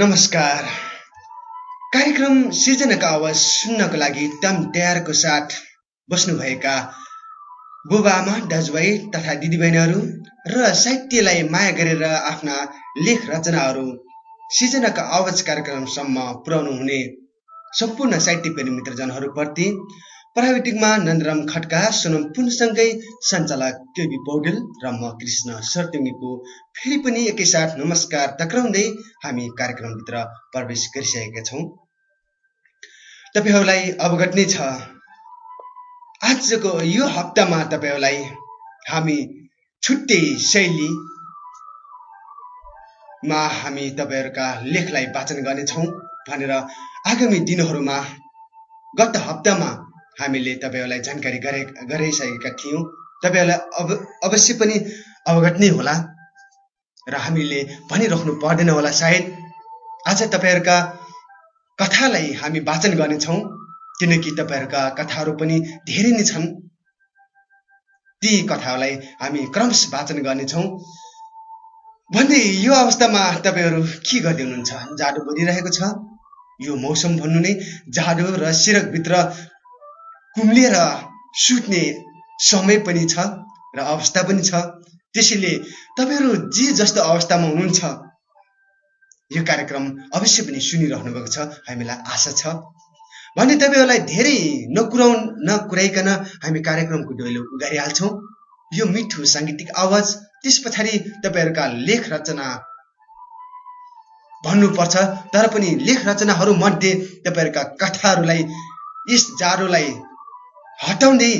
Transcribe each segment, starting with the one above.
नमस्कार। कार्यक्रम सिर्जनाको आवाज सुन्नको लागि तम तयारको साथ बस्नुभएका बुबाआमा दाजुभाइ तथा दिदीबहिनीहरू र साहित्यलाई माया गरेर आफ्ना लेख रचनाहरू सिर्जनाको आवाज कार्यक्रमसम्म पुर्याउनु हुने सम्पूर्ण साहित्य प्रेमी मित्रजनहरूप्रति प्राविधिकमा नन्दराम खड्का सोनम पुनसँगै सञ्चालक केबी पौडेल र म कृष्ण सर्तुङ्गीको फेरि पनि एकैसाथ नमस्कार टक्राउँदै हामी कार्यक्रमभित्र प्रवेश गरिसकेका छौँ। तपाईँहरूलाई अवगत नै छ आजको यो हप्तामा तपाईँहरूलाई हामी छुट्टै शैलीमा हामी तपाईँहरूका लेखलाई वाचन गर्नेछौँ भनेर आगामी दिनहरूमा गत हप्तामा हामीले तपाईँहरूलाई जानकारी गरे गराइसकेका थियौँ। तपाईँहरूलाई अब अवश्य पनि अवगत नै होला र हामीले भनिराख्नु पर्दैन होला सायद। आज तपाईँहरूका कथालाई हामी वाचन गर्नेछौँ किनकि तपाईँहरूका कथाहरू पनि धेरै नै छन्। ती कथालाई हामी क्रमश वाचन गर्नेछौँ। भन्दै यो अवस्थामा तपाईँहरू के गर्दै हुनुहुन्छ? जाडो बढिरहेको छ? यो मौसम भन्नु नै जाडो र सिरकभित्र कुम्लिएर सुत्ने समय पनि छ र अवस्था पनि छ। त्यसैले तपाईँहरू जे जस्तो अवस्थामा हुनुहुन्छ यो कार्यक्रम अवश्य पनि सुनिरहनु भएको छ। हामीलाई आशा छ। भने तपाईँहरूलाई धेरै नकुराउ नकुराइकन हामी कार्यक्रमको डोइलो उगारिहाल्छौँ। यो मिठो साङ्गीतिक आवाज त्यस पछाडि तपाईँहरूका लेख रचना भन्नुपर्छ तर पनि लेख रचनाहरू मध्ये तपाईँहरूका कथाहरूलाई यस जाडोलाई हटाउँदै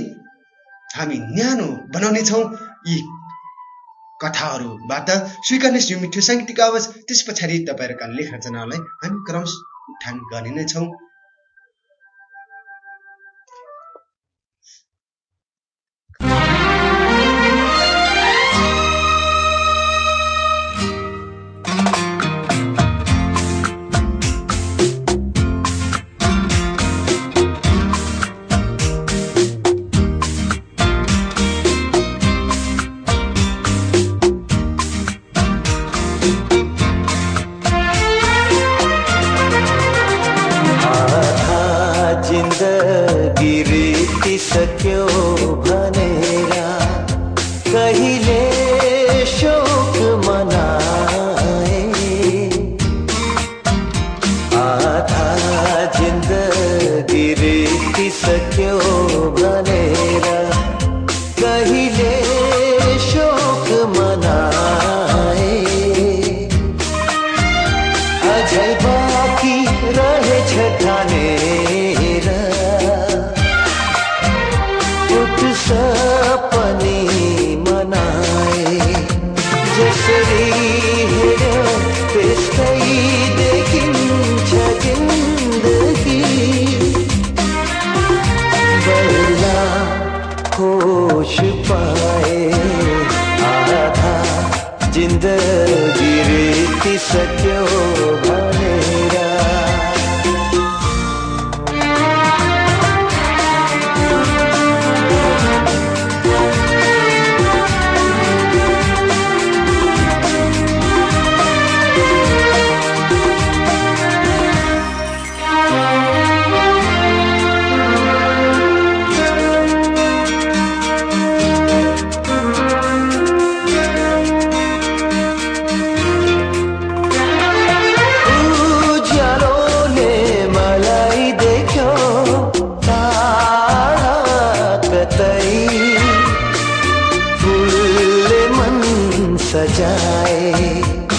हामी न्यानो बनाउनेछौँ यी कथाहरूबाट। स्वीकार्ने यो मिठो साङ्गीतिक आवाज त्यस पछाडि तपाईँहरूका लेख हामी क्रम उठान गर्ने नै छौँ। सजाए।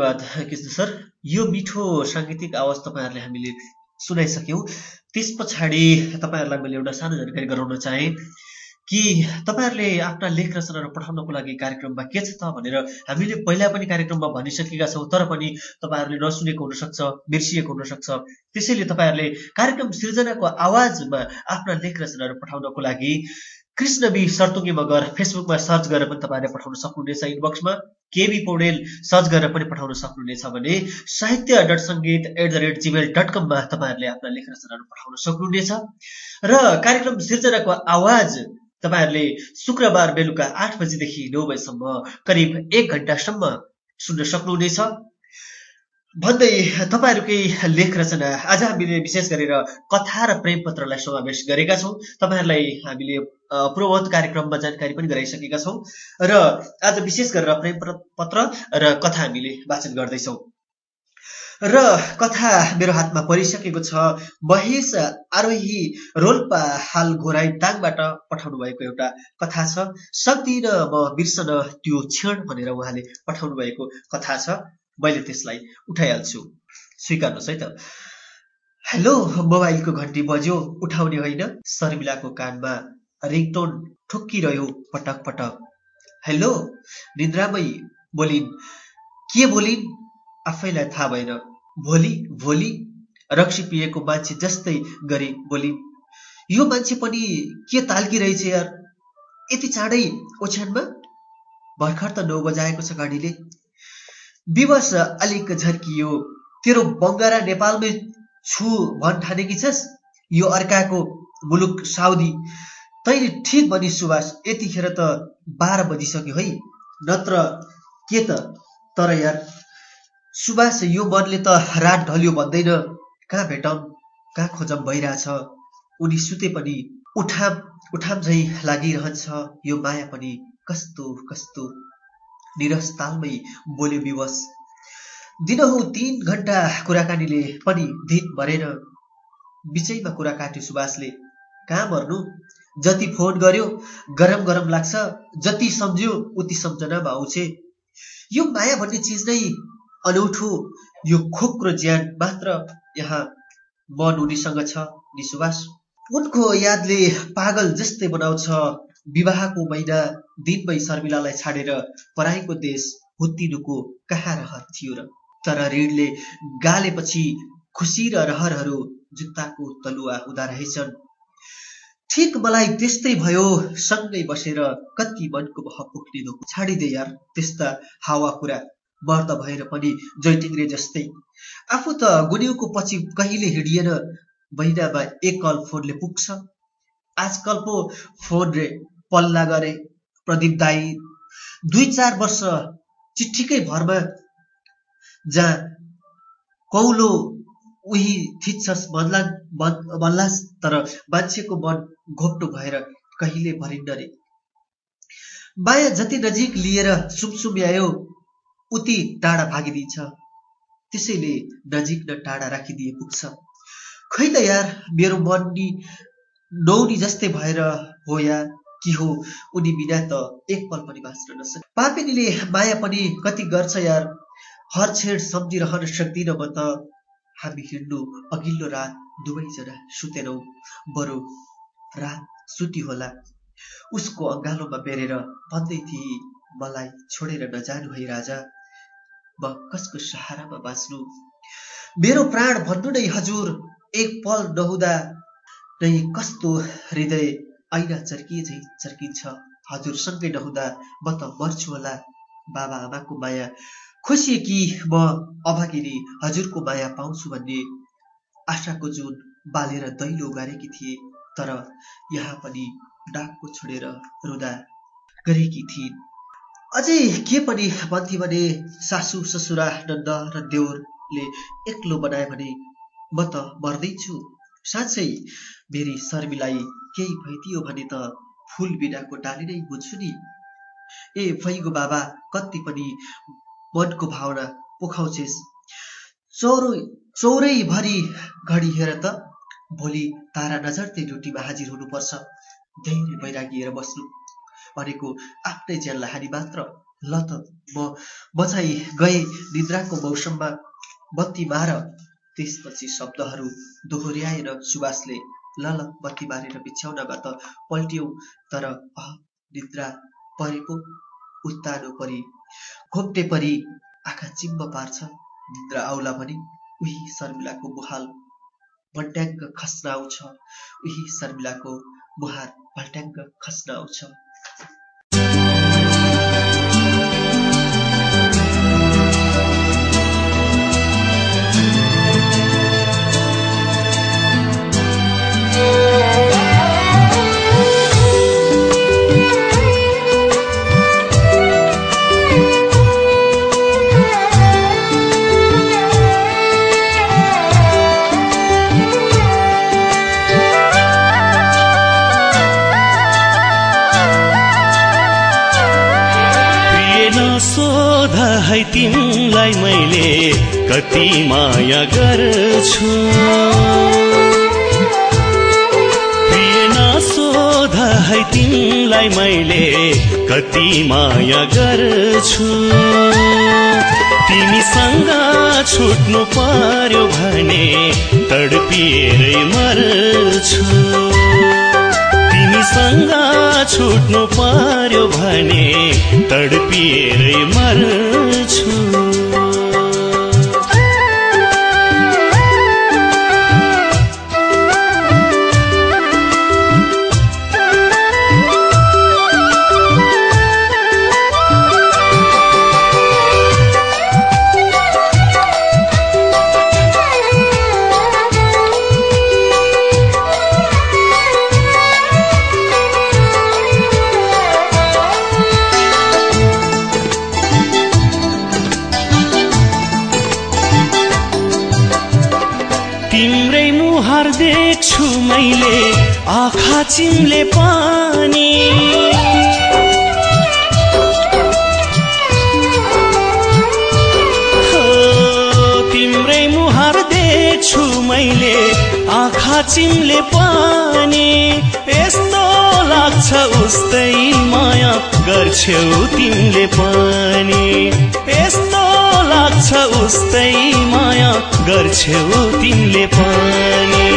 धन्यवाद कृष्ण सर। यो मिठो साङ्गीतिक आवाज तपाईँहरूले हामीले सुनाइसक्यौँ। त्यस पछाडि तपाईँहरूलाई मैले एउटा सानो जानकारी गराउन चाहेँ कि तपाईँहरूले आफ्ना लेख रचनाहरू पठाउनको लागि कार्यक्रममा के छ त भनेर हामीले पहिला पनि कार्यक्रममा भनिसकेका छौँ तर पनि तपाईँहरूले नसुनेको हुनसक्छ बिर्सिएको हुनसक्छ। त्यसैले तपाईँहरूले कार्यक्रम सिर्जनाको आवाजमा आफ्ना लेख रचनाहरू पठाउनको लागि कृष्णबी सर्तुङ्गे मगर फेसबुकमा सर्च गरेर पनि तपाईँहरूले पठाउन सक्नुहुनेछ इनबक्समा। केबी पौडेल सर्च गरेर पनि पठाउन सक्नुहुनेछ भने Sahitya dot Sangeet at the rate Gmail dot कममा तपाईँहरूले आफ्ना लेख रचनाहरू पठाउन सक्नुहुनेछ। र कार्यक्रम सिर्जनाको आवाज तपाईँहरूले शुक्रबार बेलुका आठ बजीदेखि नौ बजीसम्म करिब एक घन्टासम्म सुन्न सक्नुहुनेछ। भन्दै तपाईँहरूकै लेख रचना आज हामीले विशेष गरेर कथा र प्रेम पत्रलाई समावेश गरेका छौँ। तपाईँहरूलाई हामीले पूर्ववत कार्यक्रममा जानकारी पनि गराइसकेका छौँ। र आज विशेष गरेर प्रेम पत्र र कथा हामीले वाचन गर्दैछौँ। र कथा मेरो हातमा परिसकेको छ महेश आरोही रोल्पा हाल घोराई दाङबाट पठाउनु भएको एउटा कथा छ। सक्दिनँ म बिर्सन त्यो क्षण भनेर उहाँले पठाउनु भएको कथा छ। मैले त्यसलाई उठाइहाल्छु। स्वीकार्नुहोस् है त। हेलो मोबाइलको घन्टी बज्यो उठाउने होइन। शर्मिलाको कानमा रिङटोन ठोक्किरह्यो पटक पटक। हेलो निद्रामै बोलिन्। के बोलिन्? आफैलाई थाहा भएन। भोलि भोलि रक्सी पिएको मान्छे जस्तै गरी बोलिन्। यो मान्छे पनि के ताल्किरहेछ यार? यति चाँडै ओछ्यानमा? भर्खर त नौ बजाएको छ गाडीले। विवश अलिक झर्कियो। तेरो बङ्गारा नेपालमै छु भन् ठानेकी छस्? यो अर्काको मुलुक साउदी तैँले ठिक भनी सुभाष यतिखेर त बाह्र बजिसक्यो है। नत्र के त? तर यार सुभाष यो मनले त रात ढल्यो भन्दैन। कहाँ भेटौँ कहाँ खोजम भइरहेछ? उनी सुते पनि उठाम उठाम झै लागिरहन्छ। यो माया पनि कस्तो कस्तो? निरस्तालमै बोल्यो विवश। दिनहु तिन घन्टा कुराकानीले पनि दिन भरेन। बिचैमा कुरा काट्यो सुभाषले। कहाँ मर्नु? जति फोन गर्यो गरम गरम लाग्छ जति सम्झ्यो उति सम्झनामा आउँछ। यो माया भन्ने चिज नै अनौठो यो खोक्रो ज्यान मात्र यहाँ मन उनीसँग छ नि सुभाष उनको यादले पागल जस्तै बनाउँछ विवाहको महिना दिनमै शर्मिलालाई छाडेर पराईको देश हुत्तिनुको कहाँ रहर थियो र। तर ऋणले गालेपछि खुसी र रहरहरू जुत्ताको तलुवा हुँदा रहेछन्। ठिक मलाई त्यस्तै भयो। सँगै बसेर कति मनको पुग्ने नको छाडिदे यार। त्यस्ता हावा कुरा मर्द भएर पनि जैटिङ्रे जस्तै। आफू त गुन्युको पछि कहिले हिँडिएन। महिनामा एक कल फोनले पुग्छ। आजकल पो फोन पल्ला गरे। प्रदीप दाई दुई चार वर्ष चिठीकै भरमा जहाँ कौलो उही थिच्छस् भन्ला भन्लास् तर मान्छेको मन घोप्टो भएर कहिले भरिन्न रे माया जति नजिक लिएर सुमसुम्यायो उति टाढा भागिदिन्छ। त्यसैले नजिक न टाढा राखिदिए पुग्छ। खै त यार मेरो मन नि नौनी जस्तै भएर हो या कि हो उनी बिना त एक पल पनि बाँच्न नसके। पापिनीले माया पनि कति गर्छ यार हर छेड सम्झिरहन सक्दिनँ म त। हामी हिँड्नु अघिल्लो रात दुवैजना सुतेनौ। बरु रात सुति होला। उसको अङ्गालोमा बेरेर भन्दै थिए मलाई छोडेर नजानु है राजा। म कसको सहारामा बाँच्नु? मेरो प्राण भन्नु नै हजुर एक पल नहुँदा नै कस्तो हृदय ऐना चर्किए झै चर्किन्छ। हजुरसँगै नहुँदा म त मर्छु होला। बाबा आमाको माया। खोसिए कि म अभागिनी हजुरको माया पाउँछु भन्ने आशाको जुन बालेर दैलो गरेकी थिए। तर यहाँ पनि डाकको छोडेर रुदा गरेकी थिइन्। अझै के पनि भन्थे भने सासु ससुरा नन्द र देउरले एक्लो बनाए भने म त मर्दैछु। साँच्चै मेरी शर्मीलाई केही भइदियो भने त फुल बिनाको डाली नै बुझ्छु नि। ए भैगो बाबा कति पनि मनको भावना पोखाउँछेस् चौरो चौरैभरि घडी हेर त भोलि तारा नजर्दै ड्युटीमा हाजिर हुनुपर्छ। धेरै बैरागिएर बस्नु। भनेको आफ्नै ज्यानलाई हानि मात्र। ल त म बचाइ गए निद्राको मौसममा बत्ती मार। त्यसपछि शब्दहरू दोहोऱ्याएर सुवासले ल ल बत्ती मारेर बिछ्याउनमा त पल्ट्यौ तर अह निद्रा परे पो उत्तानो परी घोप्टे परी आँखा चिम्ब पार्छ। निद्रा आउला भने उही शर्मिलाको मुहाल। भट्याङ्ग खस्न आउँछ। उही शर्मिलाको मुहार भट्याङ्ग खस्न आउँछ। है तिमीलाई मैले कति माया गर्छु। नसोध है तिमीलाई मैले कति माया गर्छु। तिमीसँग छुट्नु पर्यो भने तडपिएरै मर्छु। तिमीसँग छुट्नु पर्यो भने तडपिएरै मर्छु। उस्तै माया गर्छौ तिमीले पनि। यस्तो लाग्छ उस्तै माया गर्छौ तिमीले पनि।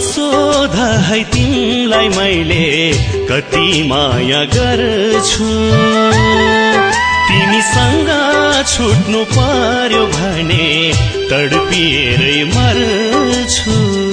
सोध है तिमीलाई मैले कति माया गर्छु। तिमीसँग छुट्नु पर्यो भने तडपिएरै मर्छु।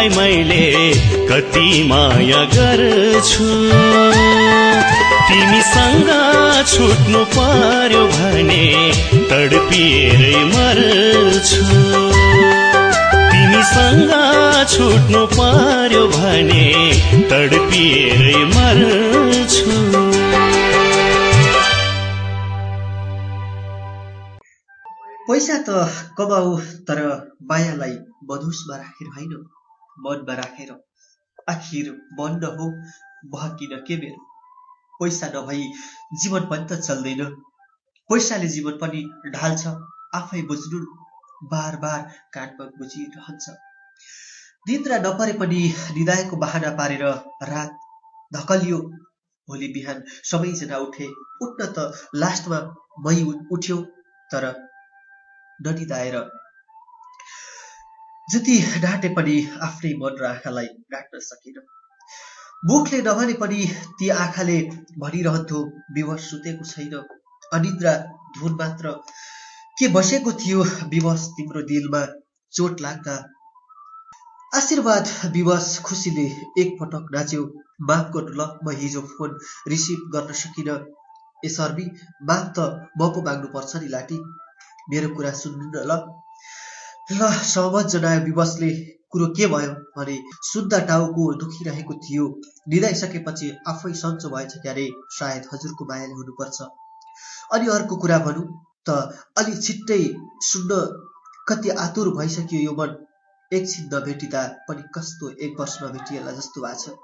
तिमीलाई मैले कति माया गर्छु। तिमीसँग छुट्नु पर्यो भने तडपिएरै मर्छु। तिमीसँग छुट्नु पर्यो भने तडपिएरै मर्छु। पैसा त कमाऊ तर मायालाई मधुसमा राखेर होइन। मनमा राखेर आखिर मन हो बहकिन के मेरो पैसा नभई जीवन पनि त चल्दैन पैसाले जीवन पनि ढाल्छ आफै बुझ्नु बार बार कानमा बुझिरहन्छ निद्रा नपरे पनि निदाएको बहाना पारेर रात धकलियो भोलि बिहान सबैजना उठे उठ्न त लास्टमा मै उठ्यो तर ननिदाएर जति डाँटे पनि आफ्नै मन र आँखालाई डाँट्न सकिन। मुखले नभने पनि ती आँखाले भनिरहन्थ्यो विवश सुतेको छैन। अनिद्रा धुन मात्र। के बसेको थियो विवश तिम्रो दिलमा? चोट लाग्दा। आशीर्वाद विवश खुसीले एकपटक नाच्यो। माफ गर्नु ल म हिजो फोन रिसिभ गर्न सकिनँ। ए सर्बी माफ त म पो माग्नु पर्छ नि लाटी मेरो कुरा सुन्नु न ल। ल सहमत विवशले कुरो के भयो भने सुन्दा टाउको दुखिरहेको थियो। निदाइसकेपछि आफै सन्चो भएछ क्यारे सायद हजुरको मायाले हुनुपर्छ। अनि अर्को कुरा भनौँ त अलि छिट्टै सुन्न कति आतुर भइसक्यो यो मन। एकछिन नभेटिँदा पनि कस्तो एक वर्षमा भेटिएला जस्तो भएको छ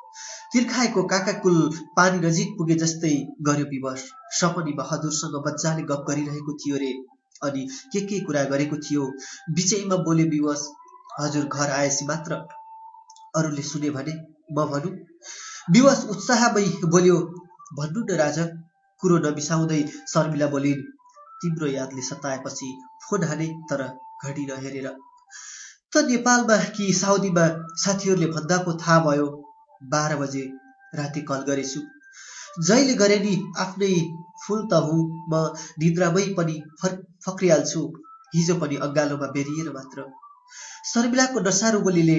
तिर्खाएको काकाकुल पानी नजिक पुगे जस्तै गर्यो विवश। सपनीमा हजुरसँग मजाले गफ गरिरहेको थियो रे। अनि के के कुरा गरेको थियो? बिचैमा बोले विवश हजुर घर आएपछि मात्र अरूले सुने भने म भनौँ। विवश उत्साहमै बोल्यो भन्नु न राजा कुरो नबिसाउँदै शर्मिला बोलिन् तिम्रो यादले सताएपछि फोन हाने तर घडी नहेरेर। त नेपालमा कि साउदीमा साथीहरूले भन्दा पो थाहा भयो बाह्र बजे राति कल गरेछु। जहिले गरे नि आफ्नै फुल त हुँ म निद्रामै पनि फर्क फक्रिहाल्छु। हिजो पनि अङ्गालोमा बेरिएर मात्र। शर्मिलाको नसारो बोलीले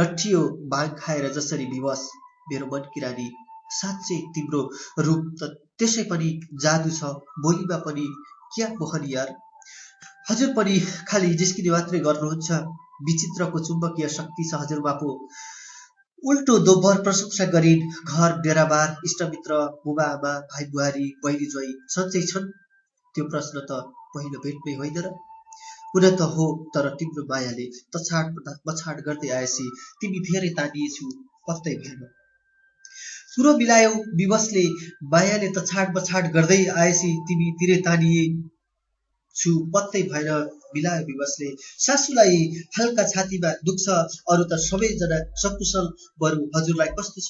लट्ठियो भाङ खाएर जसरी विवश। मेरो मनकी रानी साँच्चै तिम्रो रूप त त्यसै पनि जादु छ। बोलीमा पनि क्या मोहन यार? हजुर पनि खालि जिस्किने मात्रै गर्नुहुन्छ। विचित्रको चुम्बकीय शक्ति छ हजुरमा पो उल्टो दोब्बर प्रशंसा गरिन् घर डेराबार इष्टमित्र बुबा आमा भाइ बुहारी बहिनी ज्वाइँ सन्चै छन्? त्यो प्रश्न त पहिलो भेटमै होइन र हुन त हो तर तिम्रो मायाले तछाड पछाड गर्दै आएपछि तिमी धेरै तानिएछु पत्तै भएन कुरो मिलायौ विवशले मायाले तछाड पछाड गर्दै आएपछि तिमी तिरै तानिए छु पत्तै भएर मिलायो विवशले। सासूलाई हल्का छातीमा दुख्छ अरू त सबैजना सकुशल बरु। हजुरलाई कस्तो छ?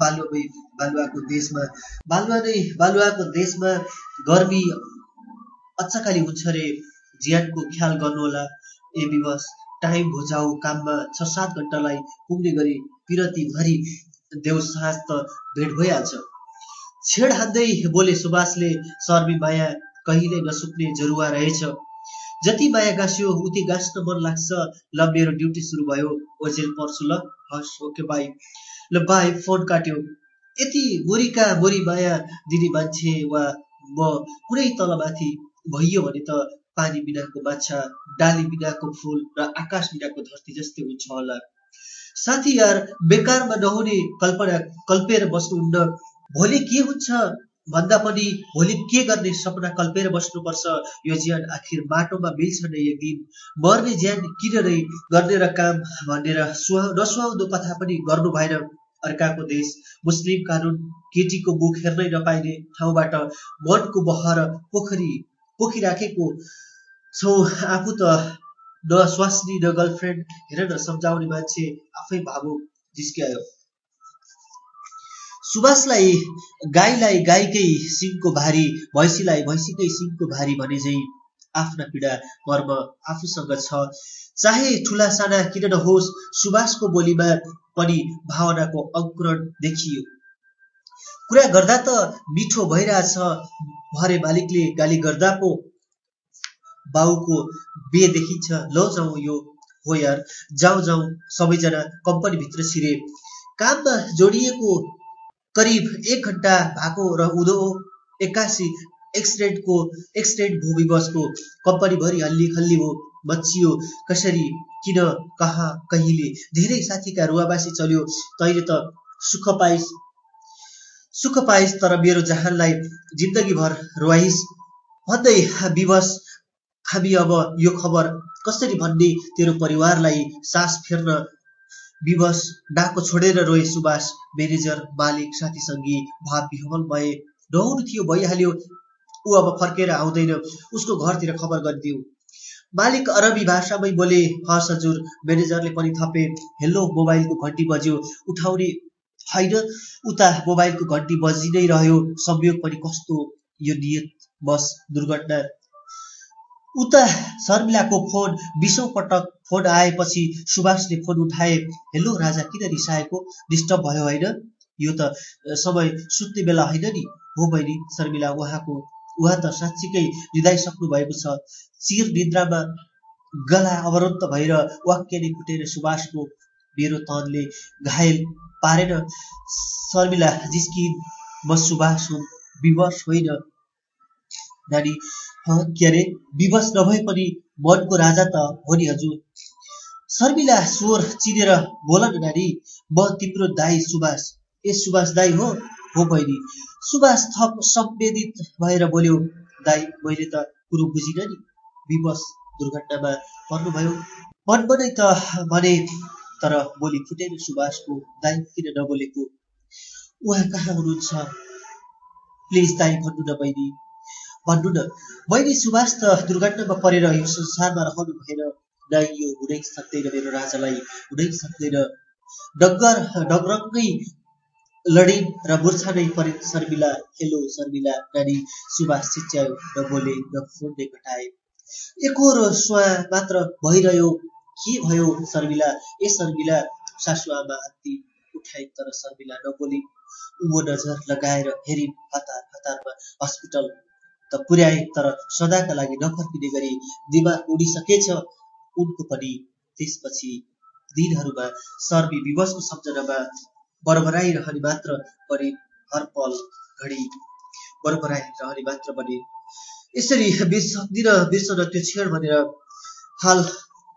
बालुवै बालुवाको देशमा बालुवा नै बालुवाको देशमा गर्मी अच्चकाली हुन्छ रे ज्यानको ख्याल गर्नुहोला ए विवश। टाइम भुजाउ काममा छ सात घन्टालाई पुग्ने गरी पिरतीभरि देउ साँझ त भेट भइहाल्छ। छेड हान्दै बोले सुभाषले शर्मी माया कहिले नसुक्ने जरुवा रहेछ। जति माया गाँस्यो उति गाँस्न मन लाग्छ। ल मेरो ड्युटी सुरु भयो। ओजेल पर्छु। ल हस् ओके बाई। ल बाई फोन काट्यो। यति गोरीका गोरी माया दिने मान्छे वा म कुनै तलमाथि भइयो भने त पानी बिनाको माछा डाली बिनाको फुल र आकाश बिनाको धरती जस्तै हुन्छ होला। साथी यार बेकारमा नहुने कल्पना कल्पेर बस्नुहुन्न। भोलि के हुन्छ? भन्दा पनि भोलि के गर्ने सपना कल्पेर बस्नुपर्छ? यो ज्यान आखिर माटोमा मिल्छ नै एक दिन। मर्ने ज्यान किन नै गर्ने र काम भनेर सुहा नसुहाउँदो कथा पनि गर्नु भएन अर्काको देश। मुस्लिम कानुन केटीको मुख हेर्नै नपाइने ठाउँबाट मनको बहर पोखरी पोखिराखेको छौ। आफू त न स्वास्नी न गर्लफ्रेन्ड हेर न सम्झाउने मान्छे आफै भावु जिस्क्यायो सुभाषलाई गाईलाई गाईकै सिङको भारी भैँसीलाई भैँसीकै सिङको भारी भने झै आफ्ना पीडा मर्म आफूसँग छ। चाहे ठुला साना किन नहोस् सुभाषको बोलीमा पनि भावनाको अङ्कुरण देखियो। कुरा गर्दा त मिठो भइरहेछ। भरे मालिकले गाली गर्दा पो बाउको बे देखिन्छ। ल जाउँ यो हो यार जाउँ जाउँ सबैजना कम्पनीभित्र छिरे काममा जोडिएको करिब एक घन्टा भएको र उदो एक्कासी एक्सिडेन्टको एक्सिडेन्ट भूमि बसको कम्पनीभरि हल्ली खल्ली हो मचियो कसरी किन कहाँ कहिले। धेरै साथीका रुवाबासी चल्यो। तैँले त सुख पाइस। सुख पाइस तर मेरो जहानलाई जिन्दगीभर रुवाइस भन्दै विवश हामी अब यो खबर कसरी भन्ने? तेरो परिवारलाई सास फेर्न विवश डाको छोडेर रोए सुभाष म्यानेजर मालिक साथी सङ्गी भाव विहवल भए। नहुनु थियो भइहाल्यो। ऊ अब फर्केर आउँदैन। उसको घरतिर खबर गरिदिऊ मालिक अरबी भाषामै बोले हस् हजुर म्यानेजरले पनि थपे। हेलो मोबाइलको घन्टी बज्यो। उठाउने होइन? उता मोबाइलको घन्टी बजि नै रह्यो संयोग पनि कस्तो यो नियत बस दुर्घटना। उता शर्मिलाको फोन बिसौँ पटक फोन आएपछि सुभाषले फोन उठाए हेलो राजा किन रिसाएको? डिस्टर्ब भयो होइन? यो त समय सुत्ने बेला होइन नि? हो बहिनी शर्मिला उहाँको उहाँ त साँच्चीकै रिदाइसक्नु भएको छ। चिर निद्रामा गला अवरुद्ध भएर वाक्य नै फुटेर सुभाषको मेरो तनले घायल पारेन। शर्मिला जिस्किन म सुभाष हुँ विवश होइन। नानी के अरे? विवश नभए पनि मनको राजा त हो नि हजुर। शर्मिला स्वर चिनेर बोल न नानी म तिम्रो दाई सुभाष ए सुभाष दाई हो? हो बहिनी। सुभाष थप संवेदित भएर बोल्यो दाई मैले त कुरो बुझिनँ नि। विवश दुर्घटनामा पर्नुभयो। मनमनै त भने तर बोली फुटेन सुभाषको दाई किन नबोलेको उहाँ कहाँ हुनुहुन्छ प्लिज दाई भन्नु न बहिनी भन्नु न मैले सुभाष त दुर्घटनामा परेर यो संसारमा रहनु भएन न यो हुनै सक्दैन मेरो राजालाई हुनै सक्दैन डङ्गर डगरङ्गै लडिन् र मूर्छा नै परिन् शर्मिला हेलो शर्मिला नानी सुभाष चिच्यायो नबोले न फोन घटाए एकहोरो स्वा मात्र भइरह्यो के भयो शर्मिला? ए शर्मिला सासुआमा हात्ती उठाइन् तर शर्मिला नबोली। उँभो नजर लगाएर हेरिन् हतार हतारमा हस्पिटल त पुर्याए तर सदाका लागि नफर्किने गरी दिमाग उडिसकेछ। उनको पनि त्यसपछि दिनहरूमा सर्मी विवशको सम्झनामा बरबराइरहने मात्र पनि हर पल घडी। बरबराइरहने मात्र पनि यसरी बिर्सदिन बिर्सन त्यो क्षण भनेर हाल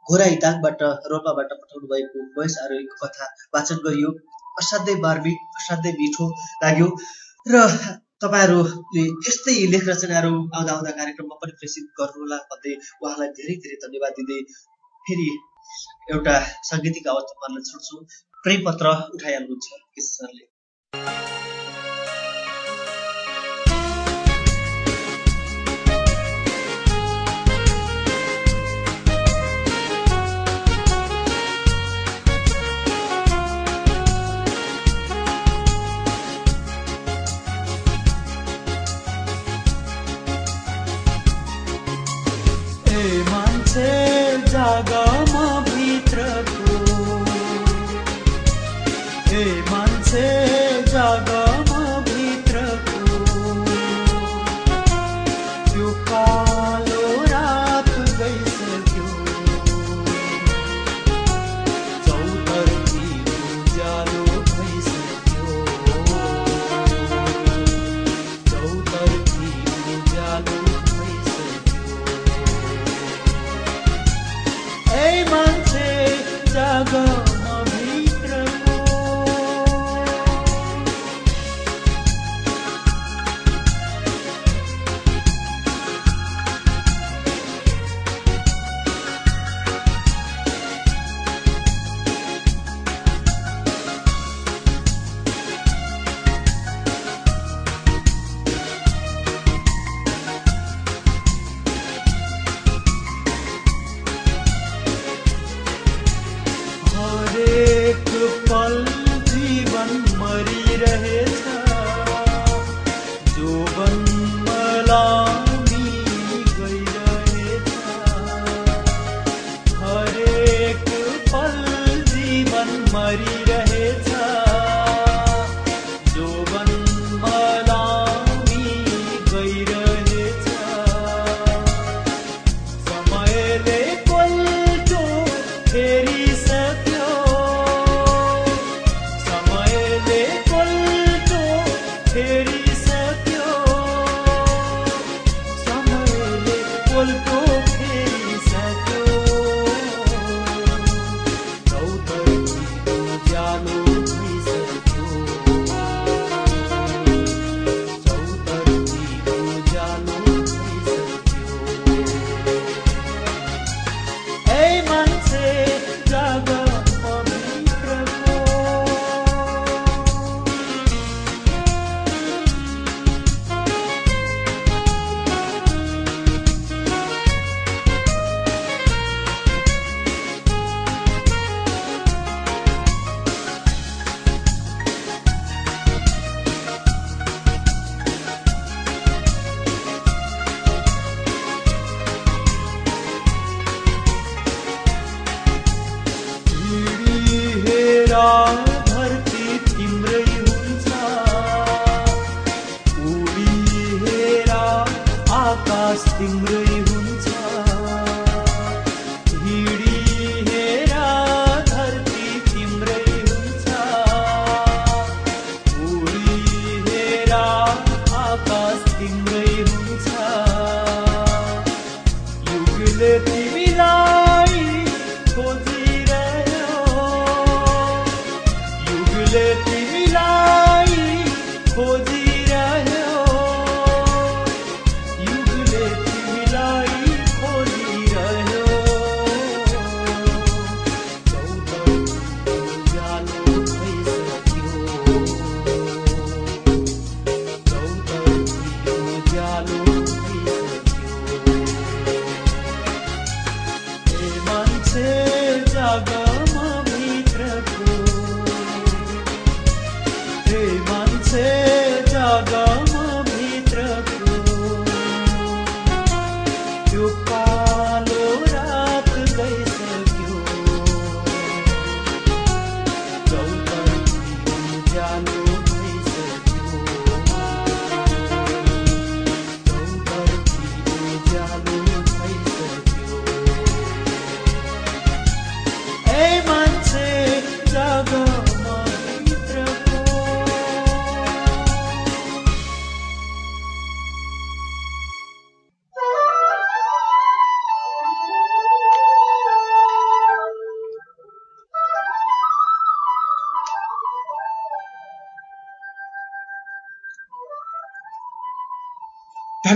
घोराई दाङबाट रोल्पाबाट पठाउनु भएको महेश आरोहीको कथा वाचन गरियो। असाध्यै मार्मिक असाध्यै मिठो लाग्यो। र तपाईँहरूले यस्तै लेख रचनाहरू आउँदा आउँदा कार्यक्रममा पनि प्रेसित गर्नुहोला भन्दै उहाँलाई धेरै धेरै धन्यवाद दिँदै फेरि एउटा साङ्गीतिक आवाज तपाईँहरूलाई छोड्छु प्रेम पत्र उठाइहाल्नुहुन्छ सरले लगा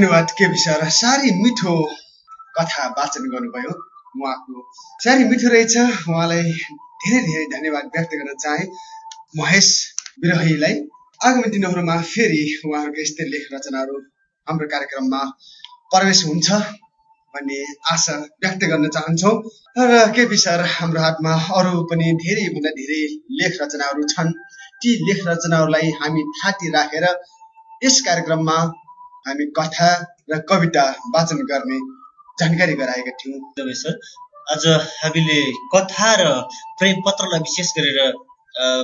धन्यवाद के विषय साह्रै मिठो कथा वाचन गर्नुभयो उहाँको। साह्रै मिठो रहेछ उहाँलाई धेरै धेरै धन्यवाद व्यक्त गर्न चाहे। महेश विरहीलाई आगामी दिनहरूमा फेरि उहाँहरूको यस्तै लेख रचनाहरू हाम्रो कार्यक्रममा प्रवेश हुन्छ भन्ने आशा व्यक्त गर्न चाहन्छौँ। र के विषय हाम्रो हातमा अरू पनि धेरैभन्दा धेरै लेख रचनाहरू छन् ती लेख रचनाहरूलाई हामी थाती राखेर यस कार्यक्रममा हामी कथा र कविता वाचन गर्ने जानकारी गराएका थियौँ। सर। आज हामीले कथा र प्रेम पत्रलाई विशेष गरेर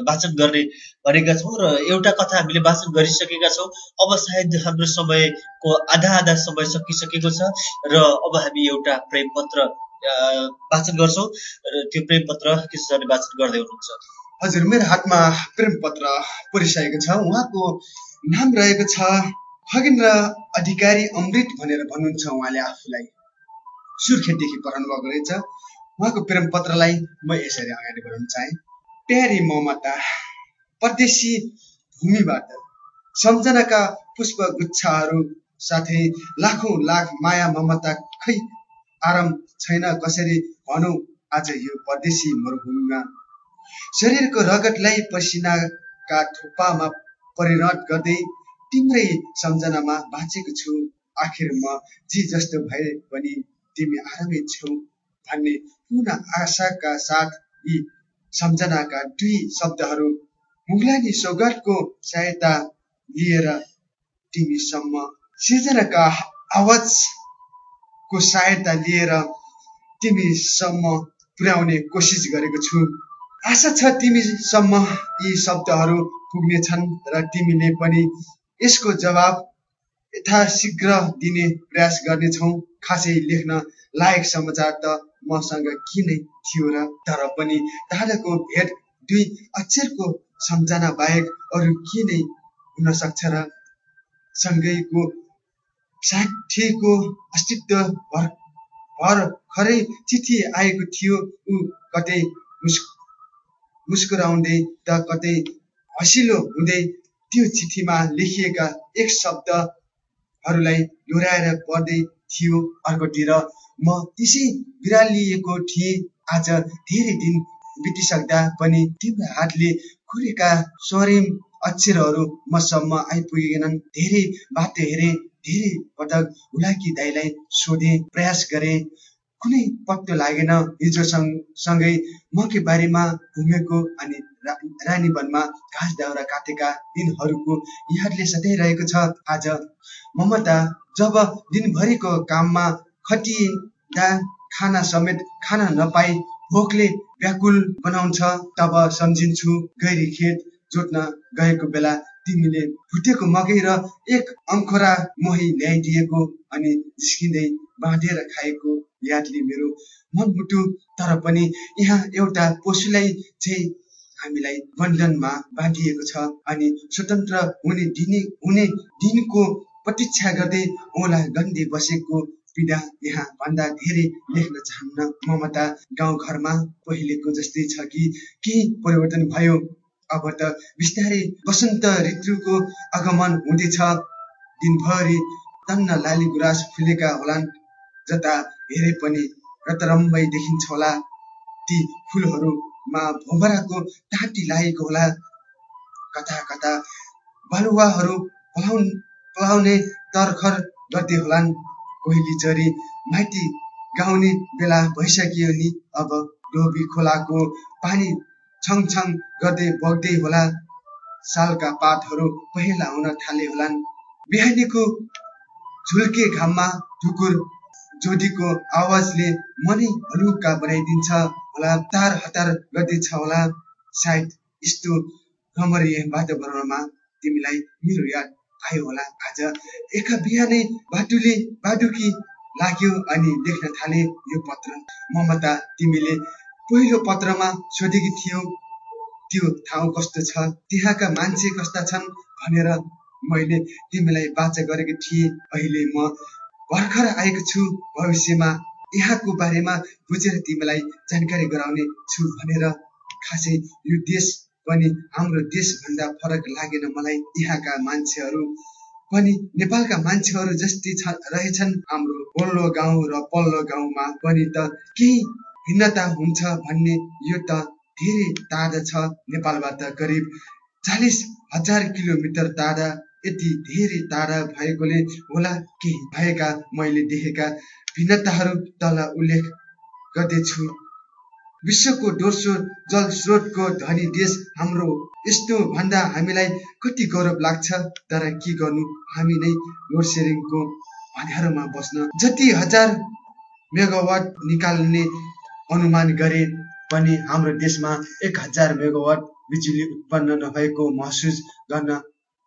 वाचन गर्ने भनेका छौँ र एउटा कथा हामीले वाचन गरिसकेका छौँ। अब सायद हाम्रो समयको आधा आधा समय सकिसकेको छ र अब हामी एउटा प्रेम पत्र वाचन गर्छौँ र त्यो प्रेम पत्र किशोरले वाचन गर्दै हुनुहुन्छ। हजुर मेरो हातमा प्रेम पत्र पुरिसकेको छ। उहाँको नाम रहेको छ खगेन्द्र अधिकारी अमृत भनेर भन्नुहुन्छ उहाँले आफूलाई। सुर्खेतदेखि पठाउनु भएको रहेछ। उहाँको प्रेम पत्रलाई म यसरी अगाडि बढाउन चाहेँ। प्यारी ममता परदेशी भूमिबाट सम्झनाका पुष्प गुच्छाहरू साथै लाखौँ लाख माया ममता खै आराम छैन कसरी भनौँ आज यो परदेशी मरुभूमिमा। शरीरको रगतलाई पसिनाका थुप्पामा परिणत गर्दै तिम्रै सम्झनामा बाँचेको छु। आखिर म जी जस्तो भए पनि तिमी आरामै छौ भन्ने पूर्ण आशाका साथ यी सम्झनाका दुई शब्दहरू मुगलानी सौगातको सहायता लिएर तिमीसम्म सिर्जनाका आवाजको सहायता लिएर तिमीसम्म पुर्याउने कोसिस गरेको छु। आशा छ तिमीसम्म यी शब्दहरू पुग्नेछन् र तिमीले पनि यसको जवाब यथाशीघ्र दिने प्रयास गर्नेछौँ। खासै लेख्न लायक समाचार त मसँग किन थियो र तर पनि टाढाको भेट दुई अक्षरको सम्झना बाहेक अरू के नै हुन सक्छ र सँगैको साथीको अस्तित्व भर भर्खरै चिठी आएको थियो ऊ कतै मुस् मुस्कुराउँदै त कतै हसिलो हुँदै त्यो चिठीमा लेखिएका एक शब्दहरूलाई दोहोऱ्याएर पढ्दै थियो अर्कोतिर। म त्यसै बिरालिएको थिएँ। आज धेरै दिन बितिसक्दा पनि तिम्रो हातले खुरेका स्वरिम अक्षरहरू मसम्म आइपुगेनन्। धेरै बाटो हेरे धेरै पटक हुलाकी दाईलाई सोधे प्रयास गरे। कुनै पत्तो लागेन। हिजो सँगै मकै बारीमा घुमेको अनि रानी वनमा घाँस दाउरा काटेका दिनहरूको यादले सताइरहेको छ आज। ममता जब दिनभरिको काममा खटिँदा खाना समेत खाना नपाई भोकले व्याकुल बनाउँछ तब सम्झिन्छु गैरी खेत जोत्न गएको बेला तिमीले भुटेको मकै र एक अङ्खोरा मोही ल्याइदिएको अनि जिस्किँदै बाँधेर खाएको यादले मेरो मनमुटु तर पनि यहाँ एउटा पशुलाई चाहिँ हामीलाई बन्धनमा बाँधिएको छ अनि स्वतन्त्र हुने दिने हुने दिनको प्रतीक्षा गर्दै औला गन्दी बसेको पीडा यहाँ भन्दा धेरै लेख्न चाहन्न। ममता गाउँघरमा पहिलेको जस्तै छ कि केही परिवर्तन भयो? अब त बिस्तारै वसन्त ऋतुको आगमन हुँदैछ। दिनभरि तन्न लाली गुराँस फुलेका होलान् जता हेरे पनि रतरम्बै देखिन्छ होला। ती फुलहरूमा भोमराको टाटी लागेको होला। कता कता बालुवाहरू पलाउने तर्खर गर्दै होलान्। कोइली चरी माइती गाउने बेला भइसक्यो नि अब। डोबी खोलाको पानी छङछङ गर्दै बग्दै होला। सालका पातहरू पहेँला हुन थाले होलान्। बिहानीको झुल्के घाममा ढुकुर जोडीको आवाजले मनै हलुका बनाइदिन्छ। होला हतार हतार गर्दैछ होला सायद यस्तो रमणीय वातावरणमा तिमीलाई मेरो याद आयो होला आज। एका बिहानै बाटुले बाटुकी लाग्यो अनि लेख्न थाले यो पत्र। ममता तिमीले पहिलो पत्रमा सोधेकी थियौ त्यो ठाउँ कस्तो छ त्यहाँका मान्छे कस्ता छन् भनेर मैले तिमीलाई बाचा गरेको थिएँ। अहिले म भर्खर आएको छु भविष्यमा। यहाँको बारेमा बुझेर तिमीलाई जानकारी गराउने छु भनेर खासै यो देश पनि हाम्रो देशभन्दा फरक लागेन मलाई यहाँका मान्छेहरू। पनि नेपालका मान्छेहरू जस्तै रहेछन् हाम्रो वल्लो गाउँ र पल्लो गाउँमा पनि त केही भिन्नता हुन्छ भन्ने यो त धेरै टाढा छ। नेपालबाट करिब चालिस हजार किलोमिटर टाढा यति धेरै टाढा भएकोले होला केही। भएका मैले देखेका भिन्नताहरू तल उल्लेख गर्दैछु। विश्वको दोस्रो जल स्रोतको धनी देश हाम्रो। यस्तो भन्दा हामीलाई कति गौरव लाग्छ? तर के गर्नु? हामी नै लोड सेडिङको अँध्यारोमा बस्न जति हजार मेगावाट निकाल्ने अनुमान गरे पनि हाम्रो देशमा एक हजार मेगावाट बिजुली उत्पन्न नभएको महसुस गर्न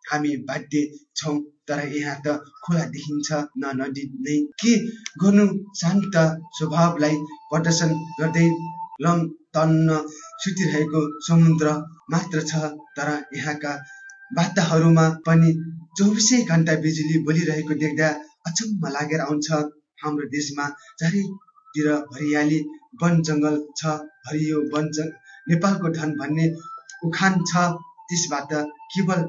हामी बाध्य छौँ तर यहाँ त खोला देखिन्छ न नदी नै। के गर्नु? शान्त स्वभावलाई प्रदर्शन गर्दै लङ तन्न सुतिरहेको समुद्र मात्र छ तर यहाँका बाटाहरूमा पनि चौबिसै घन्टा बिजुली बोलिरहेको देख्दा अचम्म लागेर आउँछ। हाम्रो देशमा चारैतिर हरियाली वन जङ्गल छ हरियो वन नेपालको धन भन्ने उखान छ त्यसबाट केवल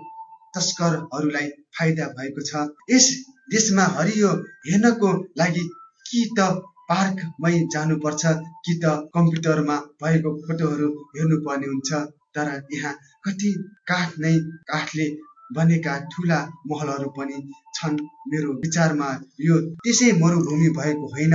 तस्करहरूलाई फाइदा भएको छ। यस देशमा हरियो हेर्नको लागि कि त पार्कमै जानुपर्छ कि त कम्प्युटरमा भएको फोटोहरू हेर्नुपर्ने हुन्छ। तर यहाँ कति काठ नै काठले बनेका ठुला महलहरू पनि छन् मेरो विचारमा यो त्यसै मरुभूमि भएको होइन।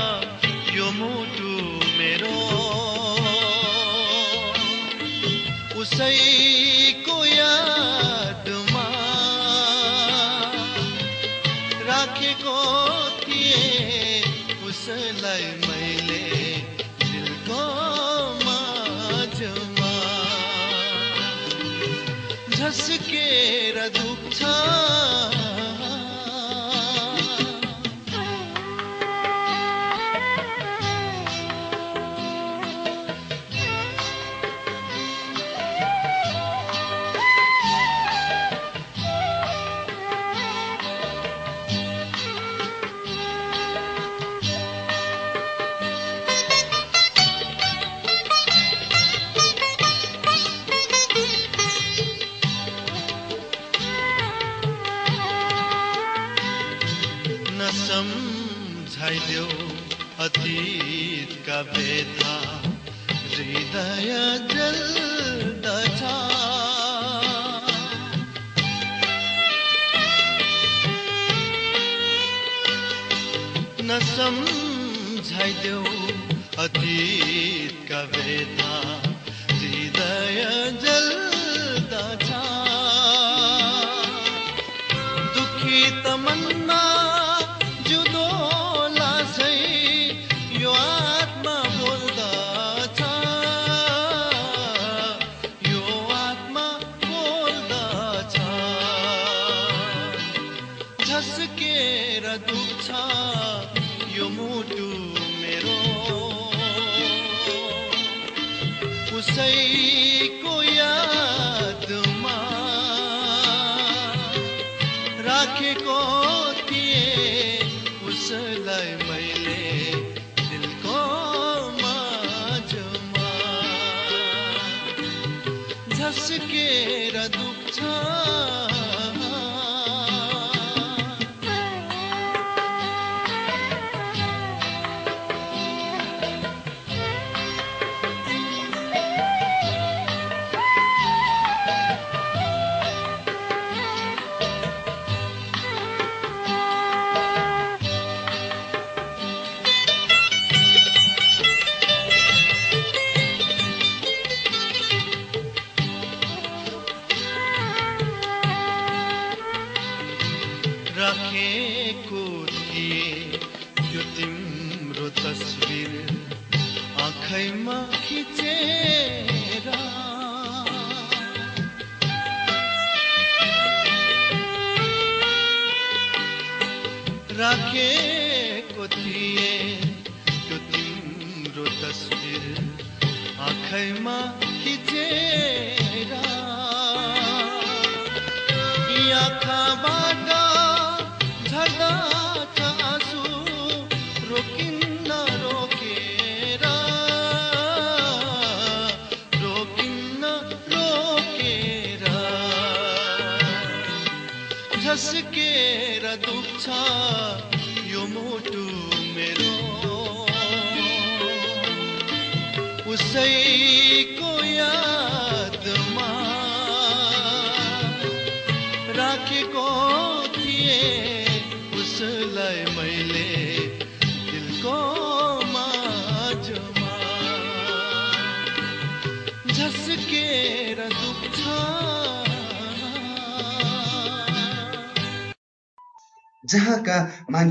ஏய் अति झस्केर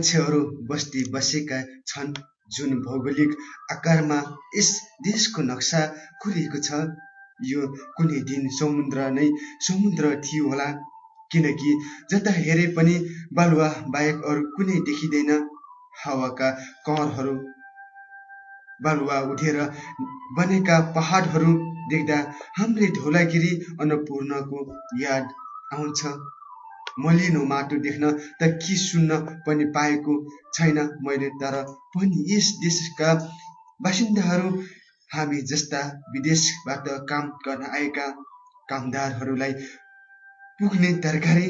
मान्छेहरू बस्ती बसेका छन् जुन भौगोलिक आकारमा यस देशको नक्सा कोरिएको छ। यो कुनै दिन समुद्र नै समुद्र थियो होला किनकि जता हेरे पनि बालुवा बाहेक अरू कुनै देखिँदैन। हावाका कहरहरू बालुवा उठेर बनेका पहाडहरू देख्दा हाम्रै धौलागिरी अन्नपूर्णको याद आउँछ। मलिनो माटो देख्न त के सुन्न पनि पाएको छैन मैले तर पनि यस देशका बासिन्दाहरू हामी जस्ता विदेशबाट काम गर्न आएका कामदारहरूलाई पुग्ने तरकारी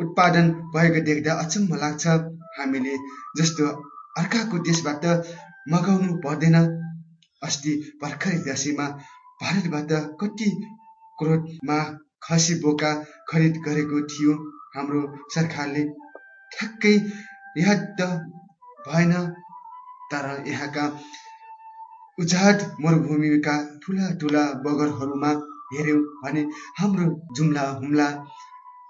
उत्पादन भएको देख्दा अचम्म लाग्छ। हामीले जस्तो अर्काको देशबाट मगाउनु पर्दैन। अस्ति भर्खरै दसैँमा भारतबाट कति करोडमा खसी बोका खरिद गरेको थियो। हाम्रो सरकारले ठ्याक्कै याद त भएन तर यहाँका उजाड मरुभूमिका ठुला ठुला बगरहरूमा हेऱ्यौँ भने हाम्रो जुम्ला हुम्ला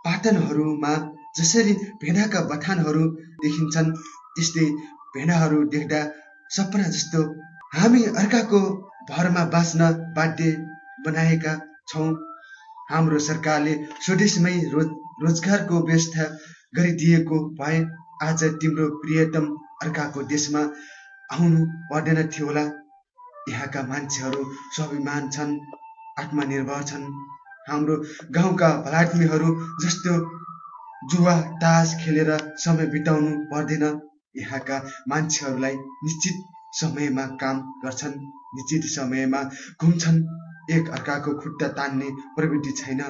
पाटनहरूमा जसरी भेडाका बथानहरू देखिन्छन् त्यस्तै भेडाहरू देख्दा सपना जस्तो हामी अर्काको भरमा बाँच्न बाध्य बनाएका छौँ। हाम्रो सरकारले स्वदेशमै रोज रोजगारको व्यवस्था गरिदिएको भए आज तिम्रो प्रियतम अर्काको देशमा आउनु पर्दैन थियो होला। यहाँका मान्छेहरू स्वाभिमान छन् आत्मनिर्भर छन्। हाम्रो गाउँका भलाद्मीहरू जस्तो जुवा तास खेलेर समय बिताउनु पर्दैन। यहाँका मान्छेहरूलाई निश्चित समयमा काम गर्छन् निश्चित समयमा घुम्छन्। एक अर्काको खुट्टा तान्ने प्रवृत्ति छैन।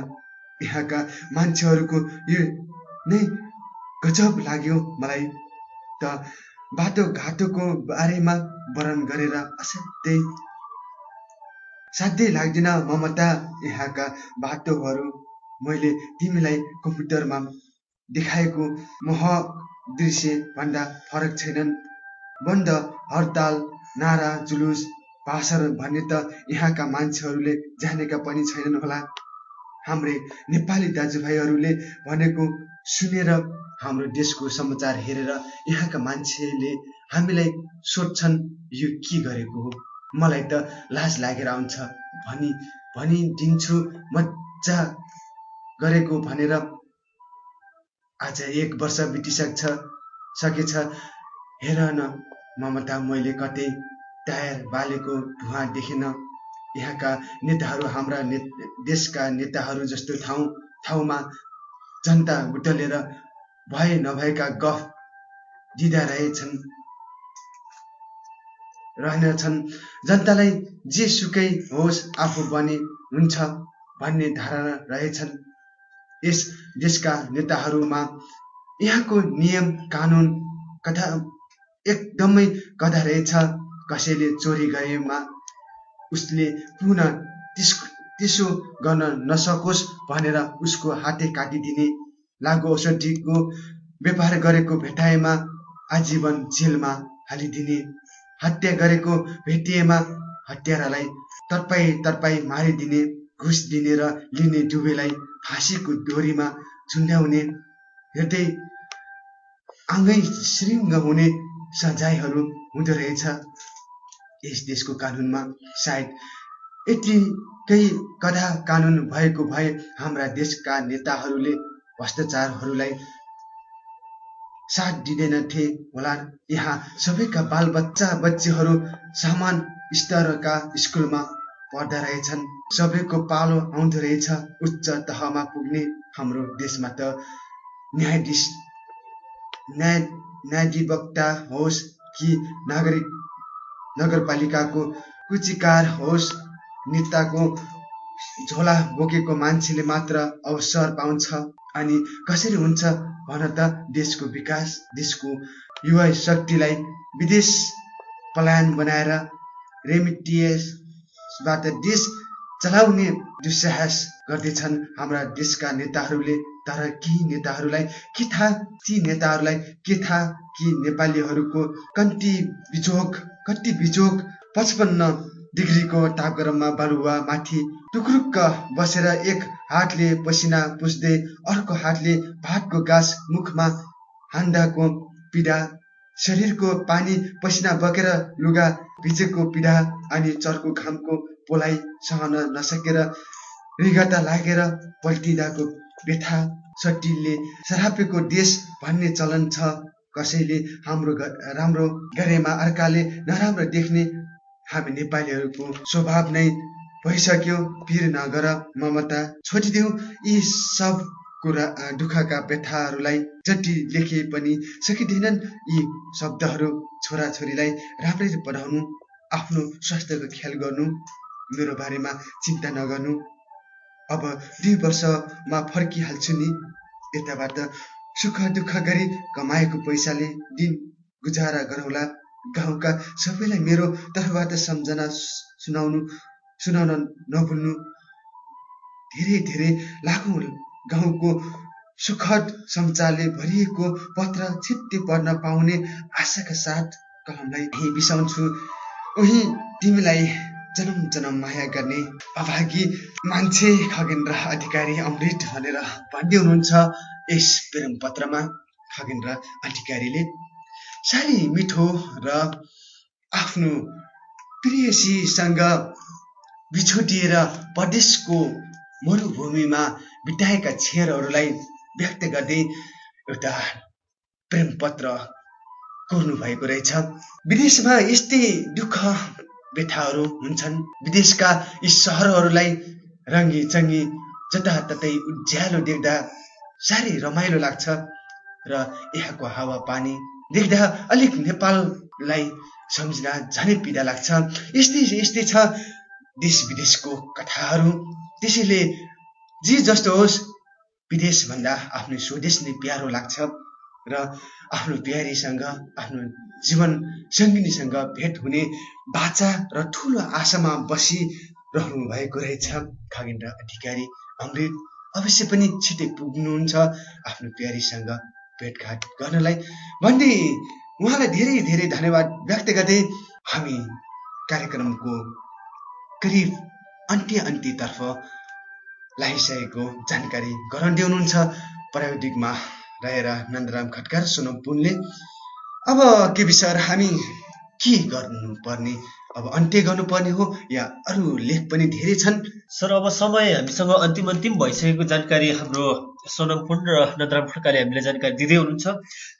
यहाँका मान्छेहरूको यो नै गजब लाग्यो मलाई त बाटो घाटोको बारेमा वर्णन गरेर असाध्यै साध्यै लाग्दैन ममता यहाँका बाटोहरू। मैले तिमीलाई कम्प्युटरमा देखाएको मोह दृश्य भन्दा फरक छैनन्। बन्द हडताल नारा जुलुस भाषण भन्ने त यहाँका मान्छेहरूले जानेका पनि छैनन् होला। हाम्रै नेपाली दाजुभाइहरूले भनेको सुनेर हाम्रो देशको समाचार हेरेर यहाँका मान्छेले हामीलाई सोध्छन् यो के गरेको हो? मलाई त लाज लागेर आउँछ। भनी भनिदिन्छु मजा गरेको भनेर आज एक वर्ष बितिसक्छ सकेछ। हेर न ममता मैले कतै टायर बालेको धुवा देखेन। यहाँका नेताहरू हाम्रा ने देशका नेताहरू जस्तो ठाउँ ठाउँमा जनता गुटलेर भए नभएका गफ दिँदा रहेछन् रहनेछन्। जनतालाई जे सुकै होस् आफू बने हुन्छ भन्ने धारणा रहेछन्। यस देशका नेताहरूमा यहाँको नियम कानुन कथा एकदमै कदा रहेछ। कसैले चोरी गरेमा उसले पुनः त्यस गर्न नसकोस् भनेर उसको हाते काटिदिने लागु औषधिको व्यापार गरेको भेटाएमा आजीवन जेलमा हालिदिने हत्या गरेको भेटिएमा हत्यारालाई तर्पाई तर्पाई मारिदिने घुस दिने र लिने डुबेलाई फाँसीको डोरीमा झुन्ड्याउने हेर्दै आँगै श्रृङ्ग हुने सजायहरू हुँदो रहेछ। यस देशको कानुनमा सायद यतिकै कडा कानुन भएको भए हाम्रा देशका नेताहरूले भ्रष्टाचारहरूलाई साथ दिँदैनथे होला। यहाँ सबैका बाल बच्चा बच्चीहरू समान स्तरका स्कुलमा पढ्दा रहेछन्। सबैको पालो आउँदो रहेछ। उच्च तहमा पुग्ने हाम्रो देशमा त न्यायाधीश न्याय न्यायाधिवक्ता होस् कि नागरिक नगरपालिकाको कुचिकार होस् नेताको झोला बोकेको मान्छेले मात्र अवसर पाउँछ अनि कसरी हुन्छ भन त देशको विकास देशको युवा शक्तिलाई विदेश पलायन बनाएर रेमिटियसबाट देश चलाउने दुस्साहस गर्दैछन् हाम्रा देशका नेताहरूले। तर केही नेताहरूलाई के थाहा ती नेताहरूलाई के थाहा कि नेपालीहरूको कन्ती बिचोक कति बिचोक पचपन्न डिग्रीको तापक्रममा बालुवा माथि टुक्रुक्क बसेर एक हातले पसिना पुस्दै अर्को हातले भातको गाँस मुखमा हान्दाको पीडा शरीरको पानी पसिना बगेर लुगा भिजेको पीडा अनि चर्को घामको पोलाइ सहन नसकेर रिगता लागेर पल्टिँदाको व्यथा सट्टीले सरापेको देश भन्ने चलन छ। कसैले हाम्रो राम्रो गरेमा अर्काले नराम्रो देख्ने हामी नेपालीहरूको स्वभाव नै भइसक्यो। पिर नगर ममता छोडिदेऊ यी सब कुरा दुःखका व्यथाहरूलाई जति लेखे पनि सकिँदैनन्। यी शब्दहरू छोराछोरीलाई राम्ररी पढाउनु आफ्नो स्वास्थ्यको ख्याल गर्नु मेरो बारेमा चिन्ता नगर्नु अब दुई वर्षमा फर्किहाल्छु नि। यताबाट सुख दुःख गरी कमाएको पैसाले दिन गुजारा गरौँला। गाउँका सबैलाई मेरो तर्फबाट सम्झना सुनाउनु सुनाउन नभुल्नु। धेरै धेरै लाखौँ गाउँको सुखद सञ्चारले भरिएको पत्र छिट्टै पढ्न पाउने आशाका साथ कलमलाई बिसाउँछु। उही तिमीलाई जन्म जन्म माया गर्ने अभागी मान्छे खगेन्द्र अधिकारी अमृत भनेर भन्दै हुनुहुन्छ। यस प्रेम पत्रमा खगेन्द्र अधिकारीले साह्रै मिठो र आफ्नो प्रियसीसँग बिछोटिएर प्रदेशको मरुभूमिमा बिताएका क्षणहरूलाई व्यक्त गर्दै एउटा प्रेम पत्र कोर्नु भएको रहेछ। विदेशमा यस्तै दुःख व्यथाहरू हुन्छन्। विदेशका यी सहरहरूलाई रङ्गी चङ्गी जताततै उज्यालो देख्दा साह्रै रमाइलो लाग्छ र यहाँको हावा पानी देख्दा अलिक नेपाललाई सम्झिँदा झनै पीडा लाग्छ। यस्तै यस्तै छ देश विदेशको कथाहरू। त्यसैले जे जस्तो होस् विदेश भन्दा आफ्नो स्वदेश नै प्यारो लाग्छ। र आफ्नो प्यारीसँग आफ्नो जीवन सङ्गिनीसँग भेट हुने बाचा र ठुलो आशामा बसिरहनु भएको रहेछ। खगेन्द्र अधिकारी अमृत अवश्य पनि छिटै पुग्नुहुन्छ आफ्नो प्यारीसँग भेटघाट गर्नलाई। भन्ने उहाँलाई धेरै धेरै धन्यवाद व्यक्त गर्दै हामी कार्यक्रमको करिब अन्त्य अन्त्यतर्फ लागिसकेको जानकारी गराउँदै हुनुहुन्छ। प्राविधिकमा रहेर नन्दराम खड्का र सोनम पुनले अब के विषय हामी के गर्नुपर्ने? अब अन्त्य गर्नुपर्ने हो या अरू लेख पनि धेरै छन्? सर अब समय हामीसँग अन्तिम अन्तिम भइसकेको जानकारी हाम्रो सोनम पुन र नन्दराम खड्काले हामीलाई जानकारी दिँदै हुनुहुन्छ।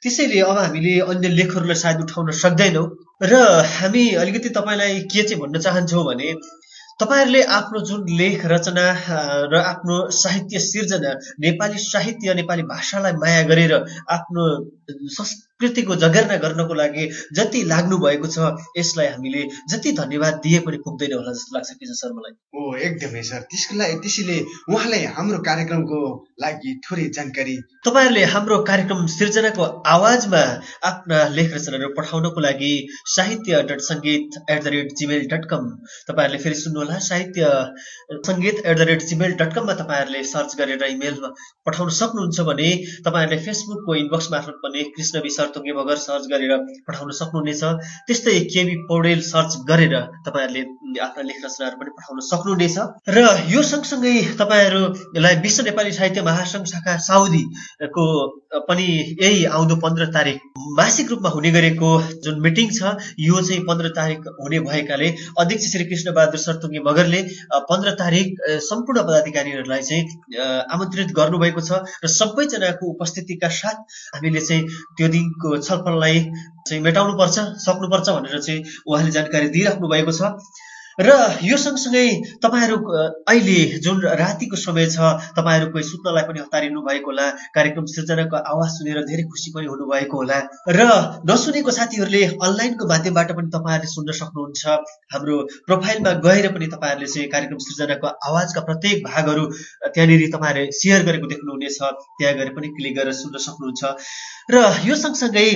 त्यसैले अब हामीले अन्य लेखहरूलाई सायद उठाउन सक्दैनौँ। र हामी अलिकति तपाईँलाई के चाहिँ भन्न चाहन्छौँ भने तपाईँहरूले आफ्नो जुन लेख रचना र आफ्नो साहित्य सिर्जना नेपाली साहित्य नेपाली भाषालाई माया गरेर आफ्नो संस्कृतिको जगेर्ना गर्नको लागि जति लाग्नु भएको छ यसलाई हामीले जति धन्यवाद दिए पनि पुग्दैन होला जस्तो लाग्छ कि सर मलाई? ओ एकदमै सर। त्यसको लागि त्यसैले उहाँलाई हाम्रो कार्यक्रमको लागि थोरै जानकारी तपाईँहरूले हाम्रो कार्यक्रम सिर्जनाको आवाजमा आफ्ना लेख रचनाहरू पठाउनको लागि Sahitya dot Sangeet at the rate Gmail dot com तपाईँहरूले फेरि सुन्नुहोला Sahitya Sangeet at the rate Gmail dot कममा तपाईँहरूले सर्च गरेर इमेलमा पठाउन सक्नुहुन्छ भने तपाईँहरूले फेसबुकको इनबक्स मार्फत पनि कृष्ण विसर तुङ्गे मगर सर्च गरेर पठाउन सक्नुहुनेछ। त्यस्तै केबी पौडेल सर्च गरेर तपाईँहरूले आफ्ना लेख रचनाहरू पनि पठाउन सक्नुहुनेछ। र यो सँगसँगै तपाईँहरूलाई विश्व नेपाली साहित्य महासङ्घ शाखा साउदीको पनि यही आउँदो पन्ध्र तारिक मासिक रूपमा हुने गरेको जुन मिटिङ छ यो चाहिँ पन्ध्र तारिक हुने भएकाले अध्यक्ष श्री कृष्ण बहादुर सरतुङ्गे मगरले पन्ध्र तारिक सम्पूर्ण पदाधिकारीहरूलाई चाहिँ आमन्त्रित गर्नुभएको छ। र सबैजनाको उपस्थितिका साथ हामीले चाहिँ त्यो दिनको छलफललाई चाहिँ मेटाउनुपर्छ सक्नुपर्छ भनेर चाहिँ उहाँले जानकारी दिइराख्नु भएको छ। र यो सँगसँगै तपाईँहरू अहिले जुन रातिको समय छ तपाईँहरू कोही सुत्नलाई पनि हतारिनु भएको होला कार्यक्रम सृजनाको आवाज सुनेर धेरै खुसी पनि हुनुभएको होला। र नसुनेको साथीहरूले अनलाइनको माध्यमबाट पनि तपाईँहरूले सुन्न सक्नुहुन्छ। हाम्रो प्रोफाइलमा गएर पनि तपाईँहरूले चाहिँ कार्यक्रम सृजनाको आवाजका प्रत्येक भागहरू त्यहाँनिर तपाईँहरूले सेयर गरेको देख्नुहुनेछ त्यहाँ गएर पनि क्लिक गरेर सुन्न सक्नुहुन्छ। र यो सँगसँगै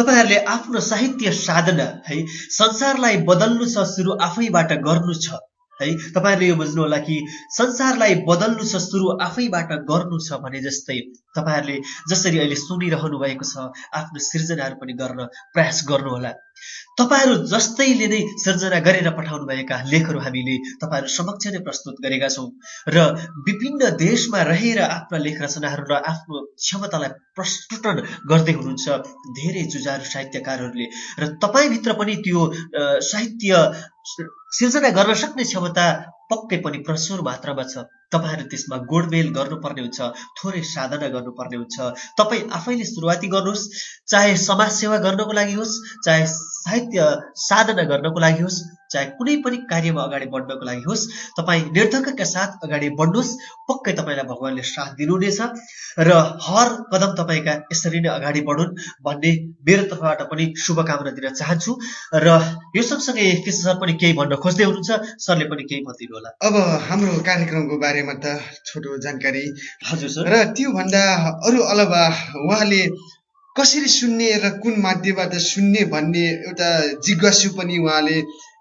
तपाईँहरूले आफ्नो साहित्य साधना है संसारलाई बदल्नु छ सुरु आफैबाट गर्नु छ है। तपाईँहरूले यो बुझ्नु होला कि संसारलाई बदल्नु छ सुरु आफैबाट गर्नु छ भने जस्तै तपाईँहरूले जसरी अहिले सुनिरहनु भएको छ आफ्नो सृजनाहरू पनि गर्न प्रयास गर्नुहोला तपाईँहरू जस्तैले नै सृजना गरेर पठाउनुभएका लेखहरू हामीले तपाईँहरू समक्ष नै प्रस्तुत गरेका छौँ र विभिन्न देशमा रहेर आफ्ना लेख रचनाहरू र आफ्नो क्षमतालाई प्रस्फुटन गर्दै हुनुहुन्छ धेरै जुझारू साहित्यकारहरूले र तपाईँभित्र पनि त्यो साहित्य सिर्जना गर्न सक्ने क्षमता पक्कै पनि प्रचुर मात्रामा छ। तपाईँहरू त्यसमा गोडमेल गर्नुपर्ने हुन्छ थोरै साधना गर्नुपर्ने हुन्छ। तपाईँ आफैले सुरुवाती गर्नुहोस् चाहे समाज सेवा गर्नको लागि होस् चाहे साहित्य साधना गर्नको लागि होस्। चाहे कुनै पनि कार्यमा अगाडि बढ्नको लागि होस् तपाईँ निर्धक्कका साथ अगाडि बढ्नुहोस् पक्कै तपाईँलाई भगवान्ले साथ दिनुहुनेछ र हर कदम तपाईँका यसरी नै अगाडि बढुन् भन्ने मेरो तर्फबाट पनि शुभकामना दिन चाहन्छु र यो सँगसँगै कृष्ण सर पनि केही भन्न खोज्दै हुनुहुन्छ सरले पनि केही भनिदिनु होला। अब हाम्रो कार्यक्रमको बारेमा त छोटो जानकारी। हजुर सर। र त्योभन्दा अरू अलावा उहाँले कसरी सुन्ने र कुन माध्यमबाट सुन्ने भन्ने एउटा जिज्ञासु पनि उहाँले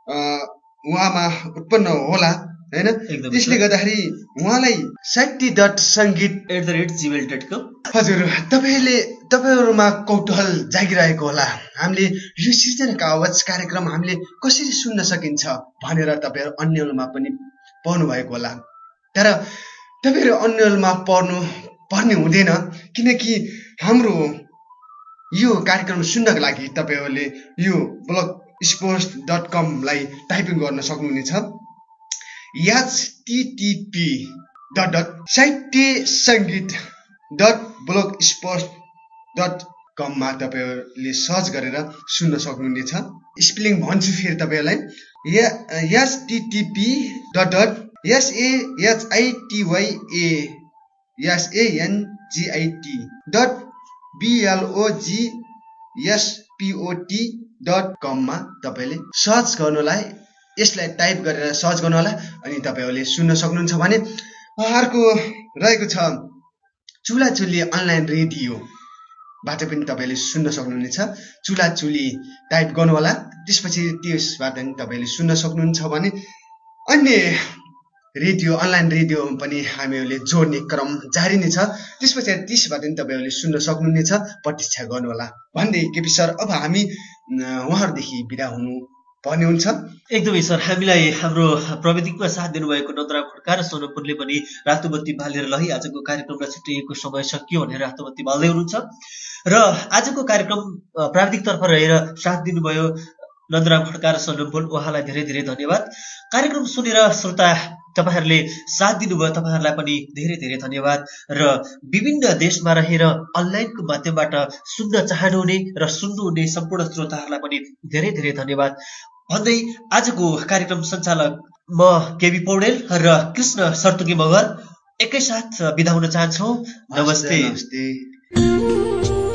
उहाँमा उत्पन्न होला होइन? त्यसले गर्दाखेरि उहाँलाई Sahitya dot Sangeet at the rate Gmail dot com हजुर तपाईँहरूले तपाईँहरूमा कौतूहल जागिरहेको होला। हामीले यो सिर्जनाको आवाज कार्यक्रम हामीले कसरी सुन्न सकिन्छ भनेर तपाईँहरू अन्यलमा पनि पाउनु भएको होला। तर तपाईँहरू अन्यलमा पर्नु पर्ने हुँदैन किनकि हाम्रो यो कार्यक्रम सुन्नको लागि तपाईँहरूले यो ब्लग स्पोर्ट्स डट कमलाई टाइपिङ गर्न सक्नुहुनेछ। एचटिटिपी डट डट साहित्य सङ्गीत डट ब्लग स्पोर्ट्स डट कममा तपाईँहरूले सर्च गरेर सुन्न सक्नुहुनेछ। स्पेलिङ भन्छु फेरि तपाईँहरूलाई। HTTP dot dot SAHITYA SANGIT dot BLOG SPOT dot कममा तपाईँले सर्च गर्नुलाई यसलाई टाइप गरेर सर्च गर्नु होला अनि तपाईँहरूले सुन्न सक्नुहुन्छ भने अर्को रहेको छ चुला चुल्ली अनलाइन रेडियो। बाट पनि तपाईँले सुन्न सक्नुहुनेछ। चुला चुली टाइप गर्नु होला त्यसपछि त्यसबाट पनि तपाईँले सुन्न सक्नुहुन्छ भने अन्य रेडियो अनलाइन रेडियो पनि हामीहरूले जोड्ने क्रम जारी नै छ। त्यस पछाडि त्यसबाट पनि तपाईँहरूले सुन्न सक्नुहुनेछ। प्रतीक्षा गर्नुहोला। भन्दै केपी सर अब हामी उहाँहरूदेखि बिदा हुनु पर्ने हुन्छ। एकदमै सर हामीलाई हाम्रो प्रविधिकमा साथ दिनुभएको नन्दराम खड्का र सोनपुरले पनि रातोबत्ती बालेर लही आजको कार्यक्रमलाई छुट्टिएको समय सकियो भनेर रातोबत्ती बाल्दै हुनुहुन्छ। र आजको कार्यक्रम प्राविधिकतर्फ रहेर साथ दिनुभयो नन्दराम खड्का र सोनपुर उहाँलाई धेरै धेरै धन्यवाद। कार्यक्रम सुनेर श्रोता तपाईँहरूले साथ दिनुभयो तपाईँहरूलाई पनि धेरै धेरै धन्यवाद र विभिन्न देशमा रहेर अनलाइनको माध्यमबाट सुन्न चाहनुहुने र सुन्नुहुने सम्पूर्ण श्रोताहरूलाई पनि धेरै धेरै धन्यवाद। भन्दै आजको कार्यक्रम सञ्चालक म केबी पौडेल र कृष्ण सर्तुकी मगर एकैसाथ बिदा हुन चाहन्छौ। नमस्ते। नमस्ते।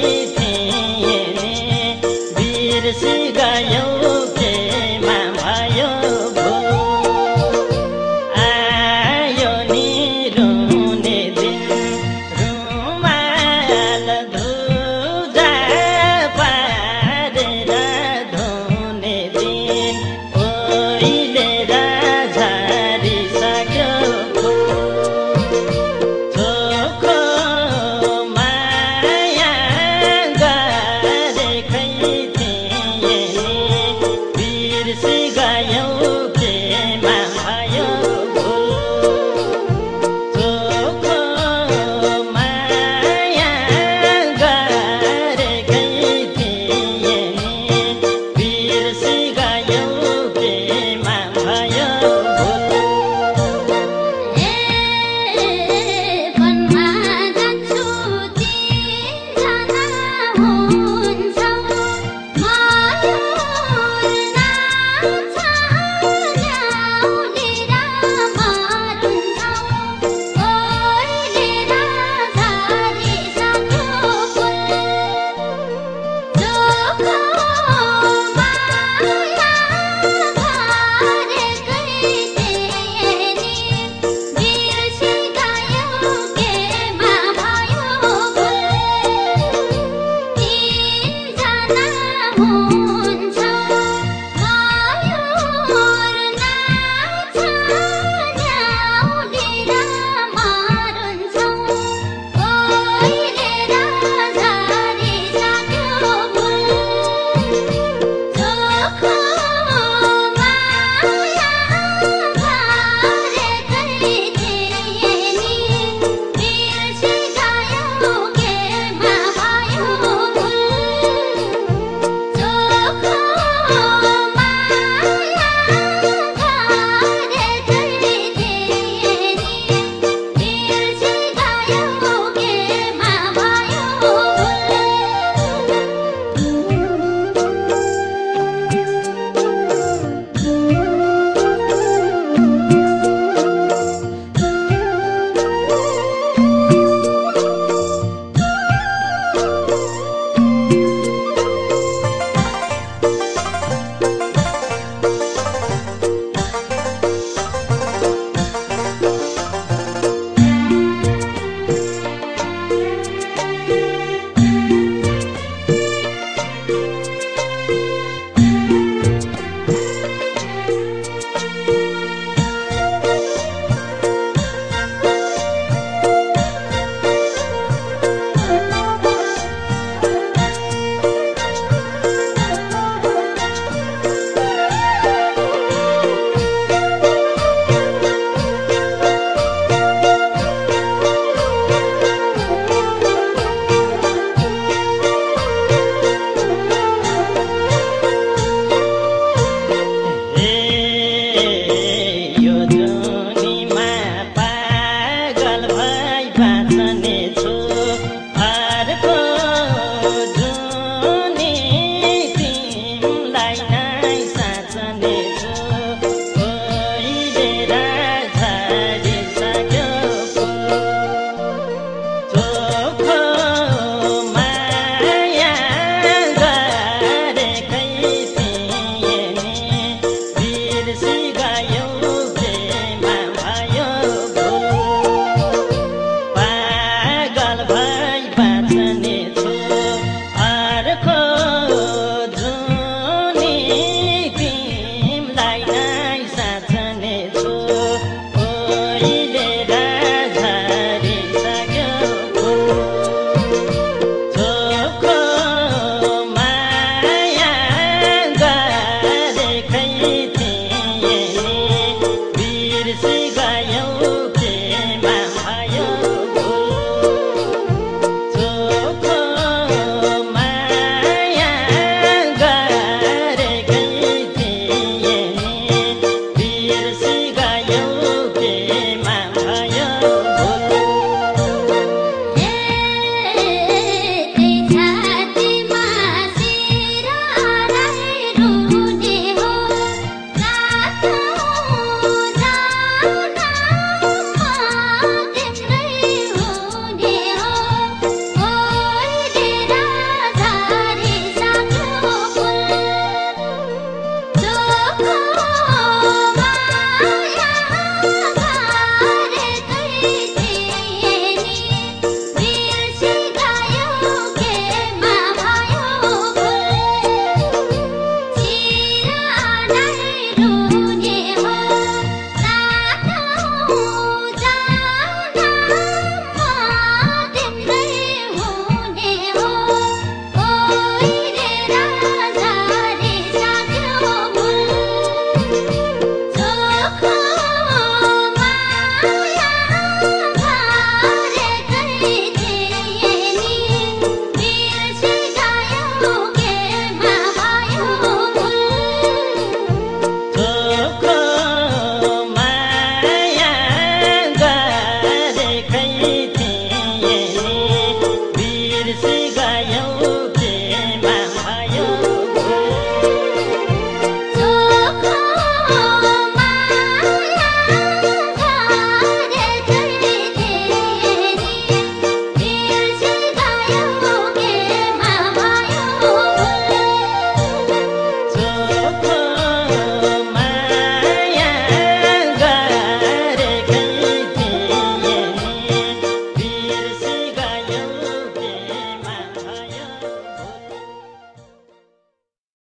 mis